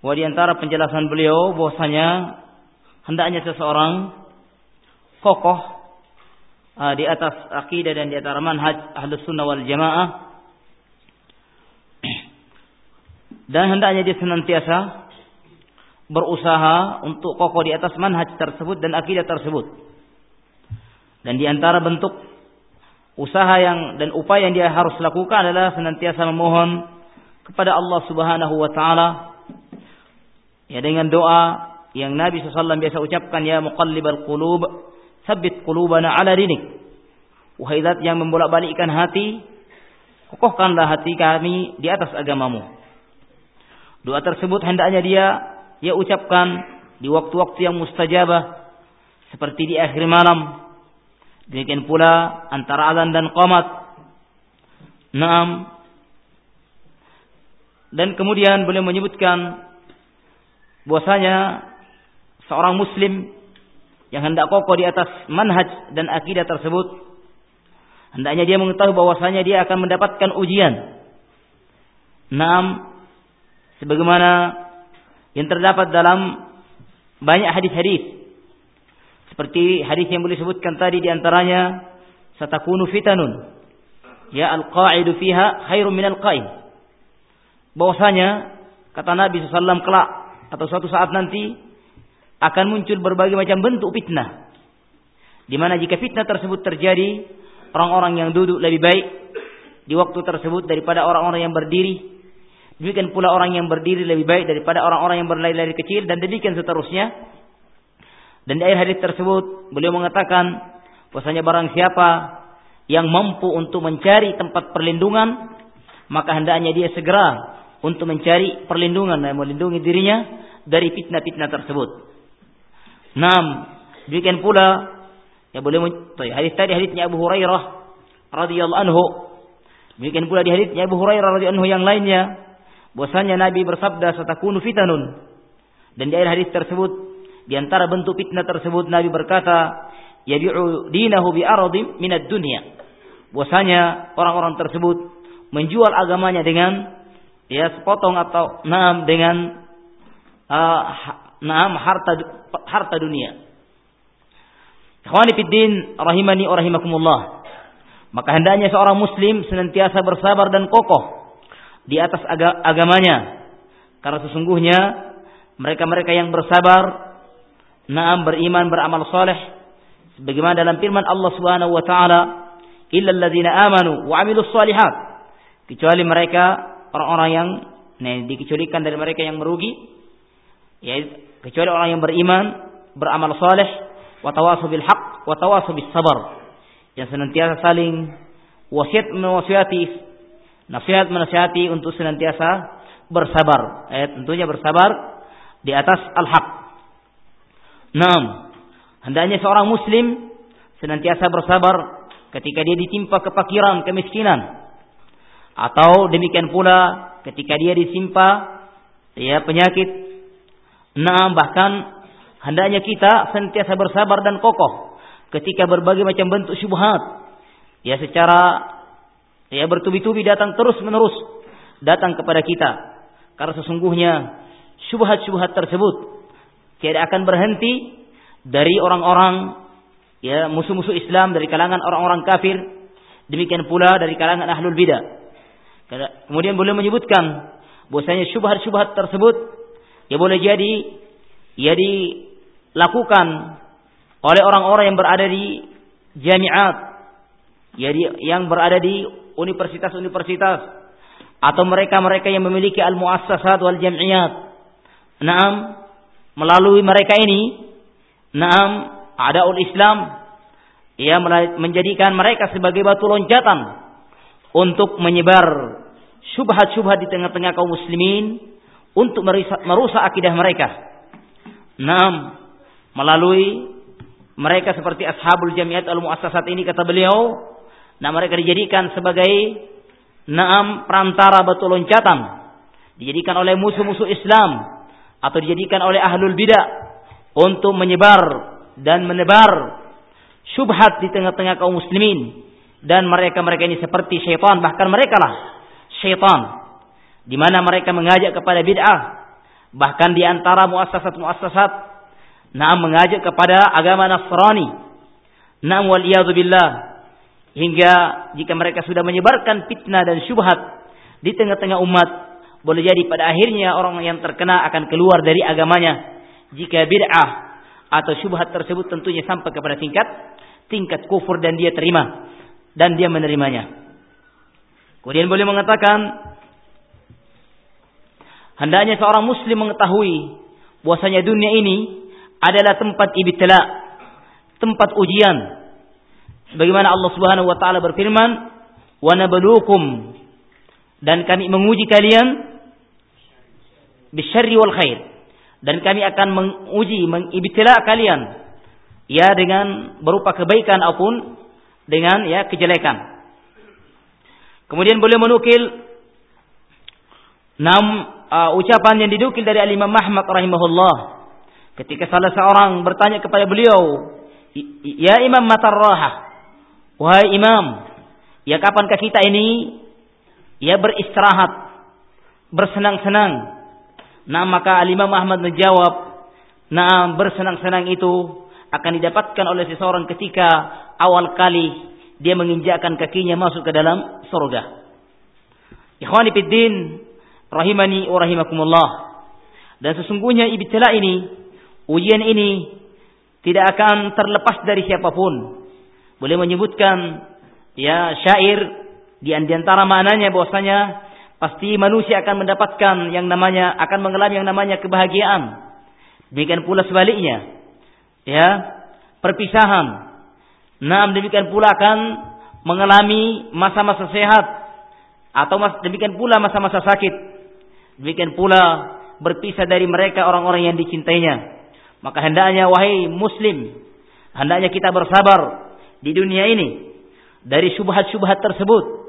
Speaker 2: Bahwa di antara penjelasan beliau bahwasanya hendaknya seseorang kokoh uh, di atas akidah dan di atas manhaj Ahlus Sunnah wal Jamaah dan hendaknya dia senantiasa berusaha untuk kokoh di atas manhaj tersebut dan akidah tersebut. Dan di antara bentuk usaha yang dan upaya yang dia harus lakukan adalah senantiasa memohon kepada Allah Subhanahu wa taala ya dengan doa yang Nabi SAW biasa ucapkan ya muqallibal qulub tsabbit qulubana ala dinik. Wahai zat yang membolak-balikkan hati, kokohkanlah hati kami di atas agamamu. Doa tersebut hendaknya dia dia ucapkan di waktu-waktu yang mustajabah seperti di akhir malam. Demikian pula antara azan dan qamat. Naam. Dan kemudian beliau menyebutkan bahwasanya seorang muslim yang hendak kokoh di atas manhaj dan akidah tersebut hendaknya dia mengetahui bahwasanya dia akan mendapatkan ujian. Naam sebagaimana yang terdapat dalam banyak hadis-hadis Seperti hadis yang boleh sebutkan tadi di antaranya satakunu fitanun. Ya al-qa'idu fiha khairun minal qa'im. Bahwasanya kata Nabi SAW kelak atau suatu saat nanti akan muncul berbagai macam bentuk fitnah. Di mana jika fitnah tersebut terjadi, orang-orang yang duduk lebih baik di waktu tersebut daripada orang-orang yang berdiri. Demikian pula orang yang berdiri lebih baik daripada orang-orang yang berlari-lari kecil dan demikian seterusnya. Dan di akhir hadis tersebut beliau mengatakan bahwasanya barang siapa yang mampu untuk mencari tempat perlindungan maka hendaknya dia segera untuk mencari perlindungan dan melindungi dirinya dari fitnah-fitnah tersebut. Nam, demikian pula ya boleh hadis tadi hadisnya Abu Hurairah radhiyallahu anhu. Demikian pula di hadisnya Abu Hurairah radhiyallahu anhu yang lainnya bahwasanya Nabi bersabda satakunu fitanun. Dan di akhir hadis tersebut di antara bentuk fitnah tersebut Nabi berkata, yabi'u dinahu bi aradim minad dunya. Bahwasanya orang-orang tersebut menjual agamanya dengan ya sepotong atau enam dengan uh, naam harta harta dunia. Ikhwani fiddin rahimani wa rahimakumullah. Maka hendaknya seorang muslim senantiasa bersabar dan kokoh di atas agamanya. Karena sesungguhnya mereka-mereka yang bersabar, naam beriman, beramal soleh, sebagaimana dalam firman Allah Subhanahu wa taala, "Illa alladziina amanu wa 'amilus shalihat." Kecuali mereka orang-orang yang nah, dikecualikan dari mereka yang merugi, ya kecuali orang yang beriman, beramal soleh, watawasu bil haq, watawasu bis sabar. Yang senantiasa saling wasiat menwasiati, nasihat menasihati untuk senantiasa bersabar. Eh, tentunya bersabar di atas al-haq. Naam. Hendaknya seorang muslim senantiasa bersabar ketika dia ditimpa kepakiran, kemiskinan. Atau demikian pula ketika dia disimpa ya penyakit Nah, bahkan hendaknya kita sentiasa bersabar dan kokoh ketika berbagai macam bentuk syubhat. Ya secara ya bertubi-tubi datang terus-menerus datang kepada kita. Karena sesungguhnya syubhat-syubhat tersebut tidak akan berhenti dari orang-orang ya musuh-musuh Islam dari kalangan orang-orang kafir. Demikian pula dari kalangan ahlul bidah. Kemudian boleh menyebutkan bahwasanya syubhat-syubhat tersebut Ya boleh jadi ya dilakukan oleh orang-orang yang berada di jamiat, ya yang berada di universitas-universitas atau mereka-mereka yang memiliki al-muassasat wal jam'iyat. Naam, melalui mereka ini, naam, ada ul Islam ia menjadikan mereka sebagai batu loncatan untuk menyebar syubhat-syubhat di tengah-tengah kaum muslimin untuk merusak, akidah mereka. Naam, melalui mereka seperti ashabul jamiat al-muassasat ini kata beliau, nah mereka dijadikan sebagai naam perantara batu loncatan, dijadikan oleh musuh-musuh Islam atau dijadikan oleh ahlul bidah untuk menyebar dan menebar syubhat di tengah-tengah kaum muslimin. Dan mereka-mereka ini seperti syaitan bahkan mereka lah syaitan di mana mereka mengajak kepada bid'ah bahkan di antara muassasat-muassasat nah mengajak kepada agama Nasrani. Na'am wal billah. Hingga jika mereka sudah menyebarkan fitnah dan syubhat di tengah-tengah umat boleh jadi pada akhirnya orang yang terkena akan keluar dari agamanya jika bid'ah atau syubhat tersebut tentunya sampai kepada tingkat tingkat kufur dan dia terima dan dia menerimanya. Kemudian boleh mengatakan Hendaknya seorang muslim mengetahui bahwasanya dunia ini adalah tempat ibtila, tempat ujian. Bagaimana Allah Subhanahu wa taala berfirman, "Wa nabluukum" dan kami menguji kalian bisyarri wal khair. Dan kami akan menguji, mengibtila kalian ya dengan berupa kebaikan ataupun dengan ya kejelekan. Kemudian boleh menukil enam uh, ucapan yang didukil dari Imam Ahmad rahimahullah ketika salah seorang bertanya kepada beliau ya Imam Matarrahah wahai Imam ya kapankah kita ini ya beristirahat bersenang-senang nah maka Imam Ahmad menjawab nah bersenang-senang itu akan didapatkan oleh seseorang ketika awal kali dia menginjakkan kakinya masuk ke dalam surga. Ikhwani fiddin, rahimani wa rahimakumullah. Dan sesungguhnya ibtila ini, ujian ini tidak akan terlepas dari siapa pun. Boleh menyebutkan ya syair di antara maknanya bahwasanya pasti manusia akan mendapatkan yang namanya akan mengalami yang namanya kebahagiaan. Demikian pula sebaliknya. Ya, perpisahan Nah, demikian pula akan mengalami masa-masa sehat atau demikian pula masa-masa sakit. Demikian pula berpisah dari mereka orang-orang yang dicintainya. Maka hendaknya wahai muslim, hendaknya kita bersabar di dunia ini dari syubhat-syubhat tersebut.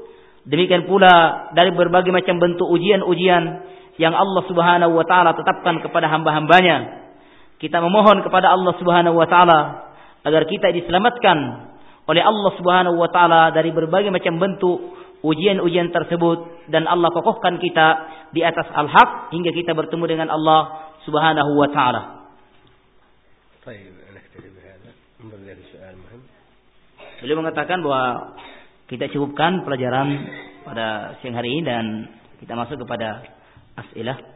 Speaker 2: Demikian pula dari berbagai macam bentuk ujian-ujian yang Allah Subhanahu wa taala tetapkan kepada hamba-hambanya. Kita memohon kepada Allah Subhanahu wa taala agar kita diselamatkan oleh Allah Subhanahu wa taala dari berbagai macam bentuk ujian-ujian tersebut dan Allah kokohkan kita di atas al-haq hingga kita bertemu dengan Allah Subhanahu wa taala. Beliau mengatakan bahwa kita cukupkan pelajaran pada siang hari ini dan kita masuk kepada as'ilah.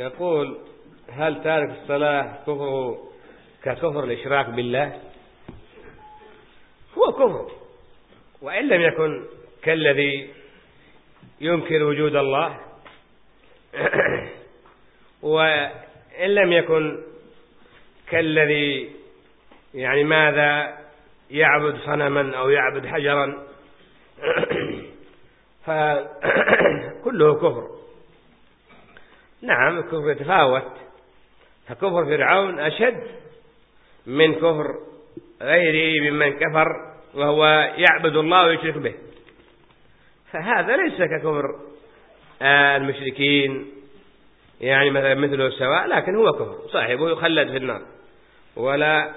Speaker 1: يقول هل تارك الصلاة كفر ككفر الإشراك بالله؟ هو كفر وإن لم يكن كالذي ينكر وجود الله وإن لم يكن كالذي يعني ماذا يعبد صنما أو يعبد حجرا فكله كفر. نعم الكفر يتفاوت فكفر فرعون أشد من كفر غيره ممن كفر وهو يعبد الله ويشرك به. فهذا ليس ككفر المشركين. يعني مثلا مثله سواء لكن هو كفر صاحبه يخلد في النار. ولا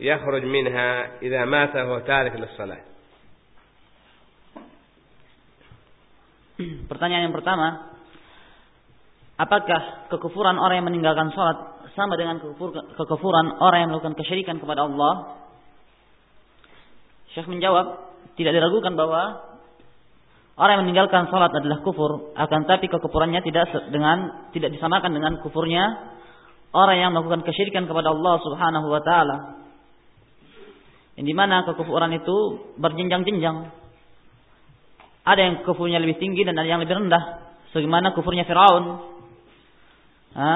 Speaker 1: يخرج منها إذا مات وهو تارك للصلاة.
Speaker 2: Pertanyaan yang pertama, Apakah kekufuran orang yang meninggalkan sholat sama dengan kekufuran orang yang melakukan kesyirikan kepada Allah? Syekh menjawab, tidak diragukan bahwa orang yang meninggalkan sholat adalah kufur, akan tapi kekufurannya tidak dengan tidak disamakan dengan kufurnya orang yang melakukan kesyirikan kepada Allah Subhanahu wa taala. Yang di mana kekufuran itu berjenjang-jenjang. Ada yang kufurnya lebih tinggi dan ada yang lebih rendah. Sebagaimana kufurnya Firaun Ha?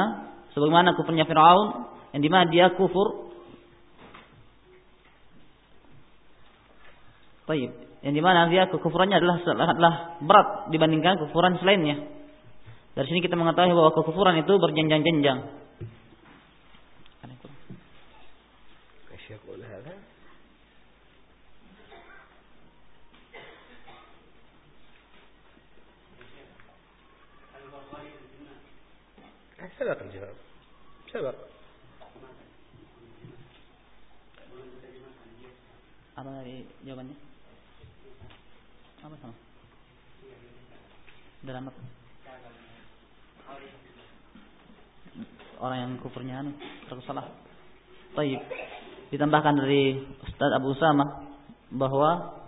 Speaker 2: Sebagaimana kufurnya Firaun yang di mana dia kufur Baik, yang di mana dia kekufurannya adalah sangatlah berat dibandingkan kekufuran selainnya. Dari sini kita mengetahui bahwa kekufuran itu berjenjang-jenjang.
Speaker 1: سبق الجواب سبق
Speaker 2: apa dari jawabannya apa sama dalam apa orang yang kufurnya anu tersalah Baik. Ditambahkan dari Ustaz Abu Usama bahwa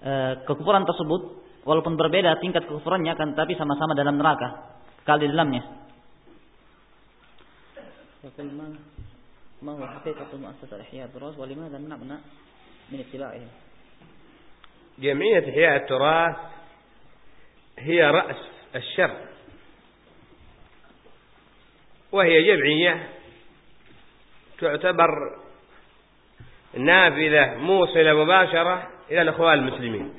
Speaker 2: e, kekufuran tersebut walaupun berbeda tingkat kekufurannya kan tapi sama-sama dalam neraka kekal di dalamnya
Speaker 3: يقول ما ما هو حقيقة مؤسسة إحياء التراث ولماذا نمنع من اتباعهم؟
Speaker 1: جمعية إحياء التراث هي رأس الشر وهي جمعية تعتبر نافذة موصلة مباشرة إلى الأخوان المسلمين.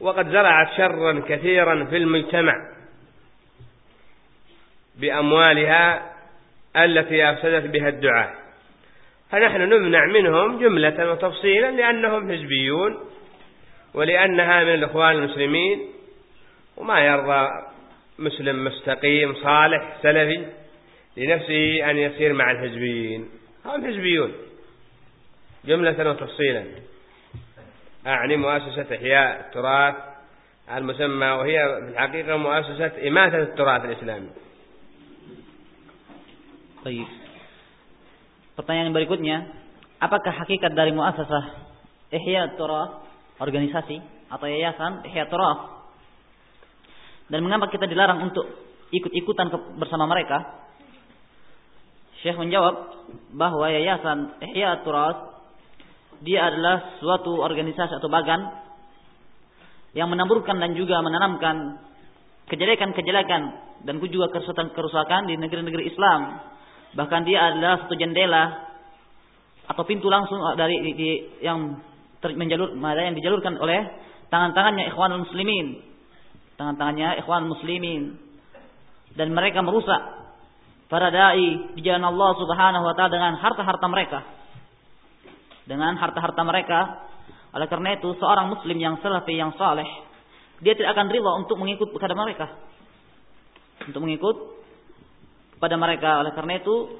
Speaker 1: وقد زرعت شرا كثيرا في المجتمع. بأموالها التي أفسدت بها الدعاء. فنحن نمنع منهم جملة وتفصيلا لأنهم حزبيون ولأنها من الإخوان المسلمين. وما يرضى مسلم مستقيم صالح سلفي لنفسه أن يسير مع الحزبيين. هم حزبيون. جملة وتفصيلا. أعني مؤسسة إحياء التراث المسمى وهي في الحقيقة مؤسسة إماتة التراث الإسلامي.
Speaker 3: Baik. Pertanyaan berikutnya, apakah hakikat dari muasasah Ihya Turah, organisasi atau yayasan Ihya Turah? Dan mengapa kita dilarang untuk ikut-ikutan bersama mereka? Syekh menjawab bahwa yayasan Ihya Turas dia adalah suatu organisasi atau bagan yang menaburkan dan juga menanamkan kejelekan-kejelekan dan juga kerusakan-kerusakan di negeri-negeri Islam. Bahkan dia adalah satu jendela atau pintu langsung dari di, di, yang ter, menjalur yang dijalurkan oleh tangan-tangannya ikhwanul muslimin. Tangan-tangannya ikhwan muslimin dan mereka merusak para dai di jalan Allah Subhanahu wa taala dengan harta-harta mereka. Dengan harta-harta mereka. Oleh karena itu seorang muslim yang salafi yang saleh dia tidak akan rela untuk mengikut kepada mereka. Untuk mengikut pada mereka. Oleh karena itu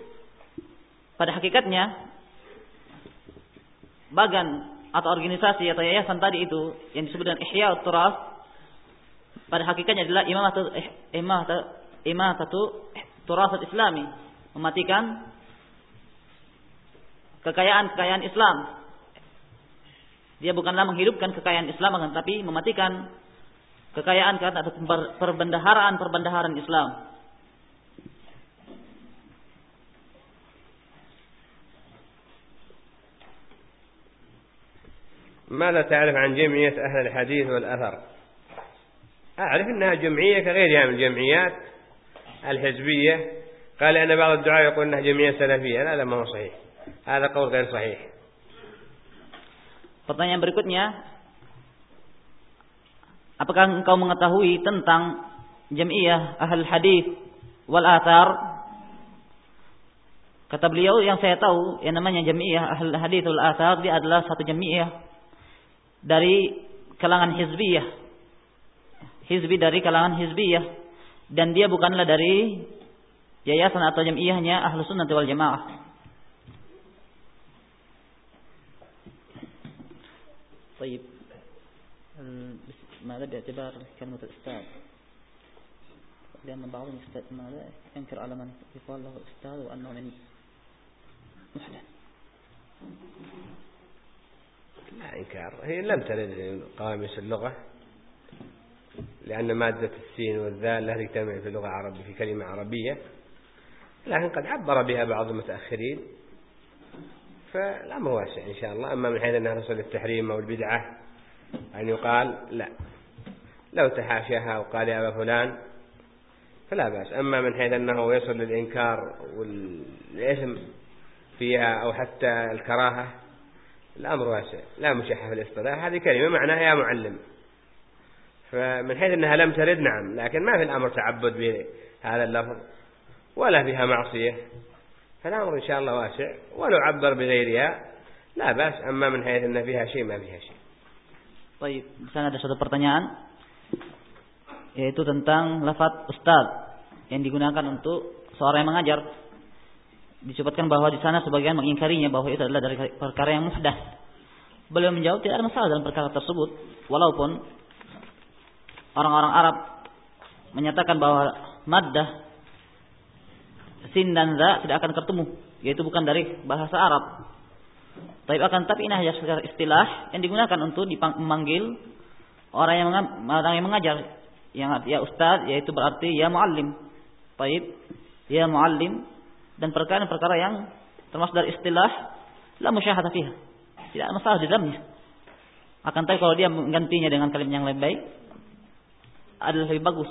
Speaker 3: pada hakikatnya bagan atau organisasi atau yayasan tadi itu yang disebut dengan Ihya Turas pada hakikatnya adalah imamatu imamatu imamatu turasat islami. Mematikan kekayaan-kekayaan Islam. Dia bukanlah menghidupkan kekayaan Islam, tapi mematikan kekayaan atau perbendaharaan-perbendaharaan Islam.
Speaker 1: ماذا تعرف عن جمعية أهل الحديث والأثر أعرف أنها جمعية كغيرها من الجمعيات الحزبية قال أن بعض الدعاء يقول أنها جمعية سلفية لا لا ما هو صحيح هذا قول غير صحيح
Speaker 3: Pertanyaan berikutnya Apakah engkau mengetahui tentang Jamiah Ahl Hadis wal Athar? Kata beliau yang saya tahu yang namanya Jamiah Ahl Hadis wal Athar dia adalah satu jamiah dari kalangan hizbiyah. Hizbi dari kalangan hizbiyah dan dia bukanlah dari yayasan atau jamiahnya ahlu sunnah wal jamaah. طيب ماذا باعتبار كلمة الأستاذ لأن بعضهم ماذا ينكر على من يقال له أستاذ وأنه من محدث
Speaker 1: لا إنكار. هي لم ترد قواميس اللغة لأن مادة السين والذال لا تجتمع في اللغة العربية في كلمة عربية لكن قد عبر بها بعض المتأخرين فالأمر واسع إن شاء الله. أما من حيث أنها تصل للتحريم أو البدعة أن يقال لا. لو تحاشاها وقال يا أبا فلان فلا بأس. أما من حيث أنه يصل للإنكار والإثم فيها أو حتى الكراهة الأمر واسع لا مشحة في الاصطلاح هذه كلمة معناها يا معلم. فمن حيث أنها لم ترد نعم لكن ما في الأمر تعبد بهذا اللفظ ولا فيها معصية. فالأمر إن شاء الله واسع ولو عبر بغيرها لا بأس أما من حيث أن فيها شيء ما فيها شيء.
Speaker 3: طيب di sana ada satu pertanyaan yaitu tentang lafaz ustaz yang digunakan untuk seorang yang mengajar. Disebutkan bahwa di sana sebagian mengingkarinya bahwa itu adalah dari perkara yang muhdas beliau menjawab tidak ada masalah dalam perkara tersebut walaupun orang-orang Arab menyatakan bahwa maddah sin dan za tidak akan ketemu, yaitu bukan dari bahasa Arab. Tapi akan tapi ini hanya sekedar istilah yang digunakan untuk memanggil orang yang orang yang mengajar yang ya ustaz yaitu berarti ya muallim. Baik. ya muallim dan perkara-perkara yang termasuk dari istilah la musyahadah fiha. Tidak ada masalah di dalamnya. Akan tapi kalau dia menggantinya dengan kalimat yang lebih baik adalah lebih bagus.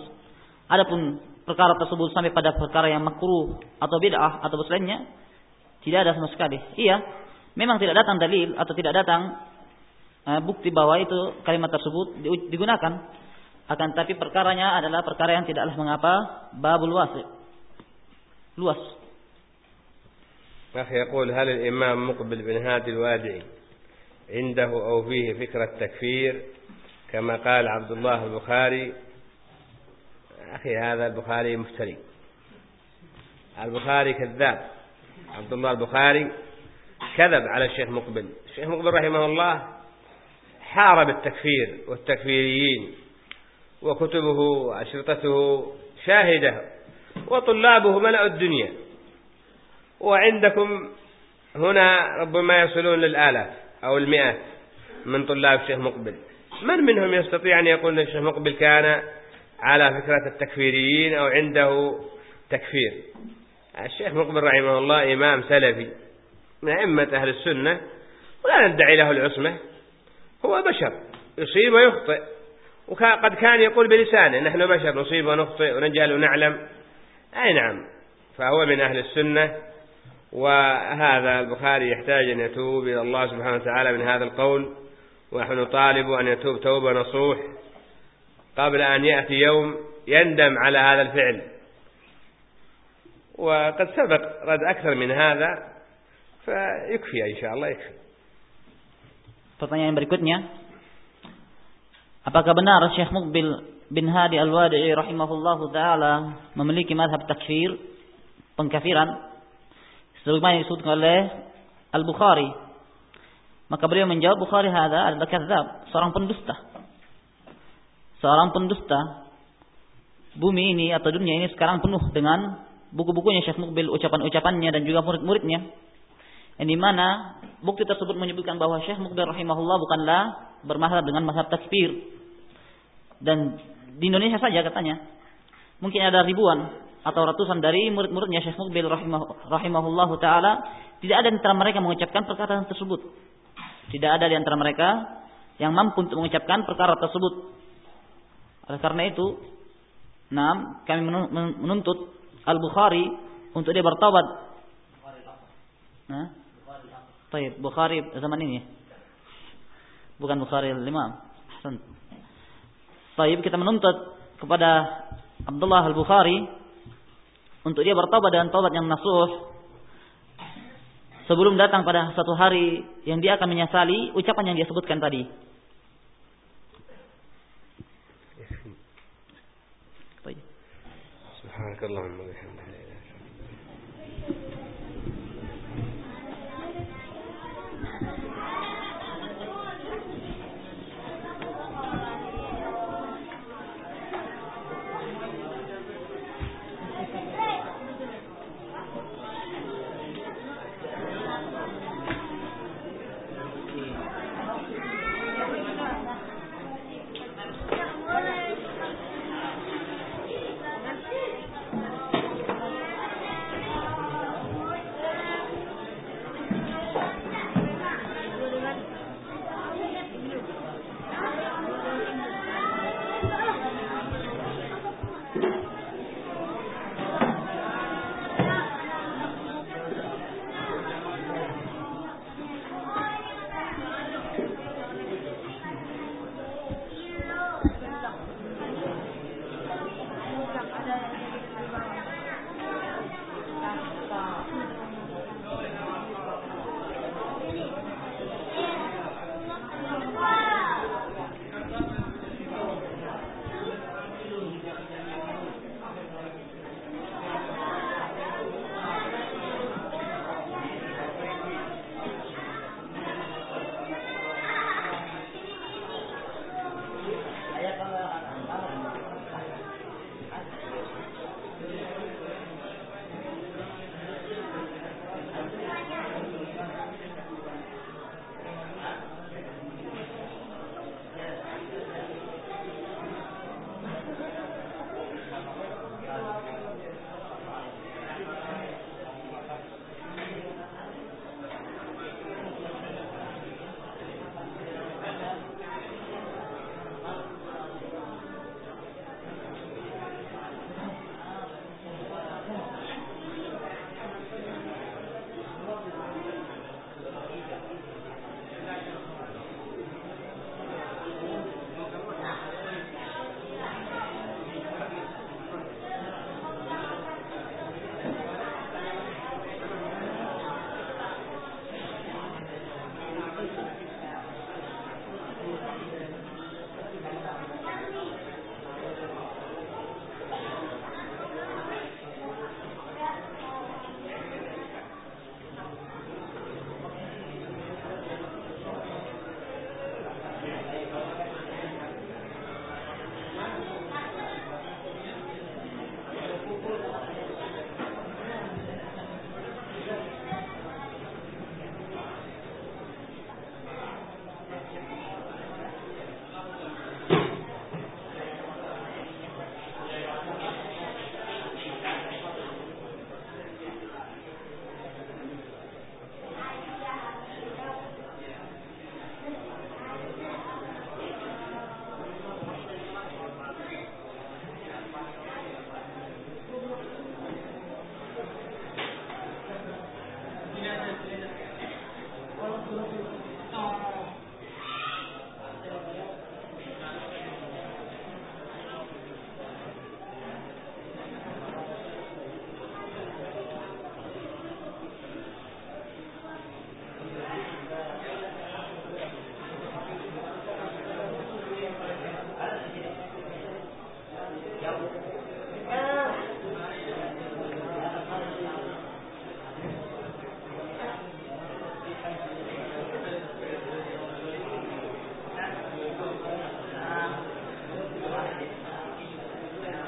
Speaker 3: Adapun perkara tersebut sampai pada perkara yang makruh atau bid'ah atau selainnya tidak ada sama sekali. Iya, memang tidak datang dalil atau tidak datang uh, bukti bahwa itu kalimat tersebut digunakan. Akan tapi perkaranya adalah perkara yang tidaklah mengapa babul wasi. Luas.
Speaker 1: أخي يقول هل الإمام مقبل بن هادي الوادعي عنده أو فيه فكرة تكفير كما قال عبد الله البخاري؟ أخي هذا البخاري مفتري. البخاري كذاب. عبد الله البخاري كذب على الشيخ مقبل. الشيخ مقبل رحمه الله حارب التكفير والتكفيريين وكتبه وأشرطته شاهدة وطلابه ملأوا الدنيا. وعندكم هنا ربما يصلون للآلاف أو المئات من طلاب الشيخ مقبل. من منهم يستطيع أن يقول الشيخ مقبل كان على فكرة التكفيريين أو عنده تكفير. الشيخ مقبل رحمه الله إمام سلفي من أئمة أهل السنة ولا ندعي له العصمة. هو بشر يصيب ويخطئ وقد كان يقول بلسانه نحن بشر نصيب ونخطئ ونجهل ونعلم. أي نعم فهو من أهل السنة. وهذا البخاري يحتاج أن يتوب إلى الله سبحانه وتعالى من هذا القول ونحن نطالب أن يتوب توبة نصوح قبل أن يأتي يوم يندم على هذا الفعل. وقد سبق رد أكثر من هذا فيكفي إن شاء الله يكفي.
Speaker 3: Pertanyaan berikutnya, apakah benar Syekh Mukbil bin Hadi Al-Wadi'i rahimahullahu taala memiliki madhab takfir, pengkafiran? Sebagaimana disebutkan oleh Al-Bukhari? Maka beliau menjawab Bukhari hada adalah kadzab, seorang pendusta. Seorang pendusta. Bumi ini atau dunia ini sekarang penuh dengan buku-bukunya Syekh Mukbil, ucapan-ucapannya dan juga murid-muridnya. Yang di mana bukti tersebut menyebutkan bahwa Syekh Mukbil rahimahullah bukanlah bermazhab dengan mazhab takfir. Dan di Indonesia saja katanya. Mungkin ada ribuan atau ratusan dari murid-muridnya Syekh Mukbil rahimah, rahimahullahu taala tidak ada di antara mereka mengucapkan perkataan tersebut. Tidak ada di antara mereka yang mampu untuk mengucapkan perkara tersebut. Oleh karena itu, nah, kami menuntut Al-Bukhari untuk dia bertobat. Nah, Bukhari zaman ini. Bukan Bukhari al-Imam. Hasan. Baik, kita menuntut kepada Abdullah al-Bukhari untuk dia bertobat dengan tobat yang nasuh sebelum datang pada satu hari yang dia akan menyesali ucapan yang dia sebutkan tadi.
Speaker 1: Subhanakallahumma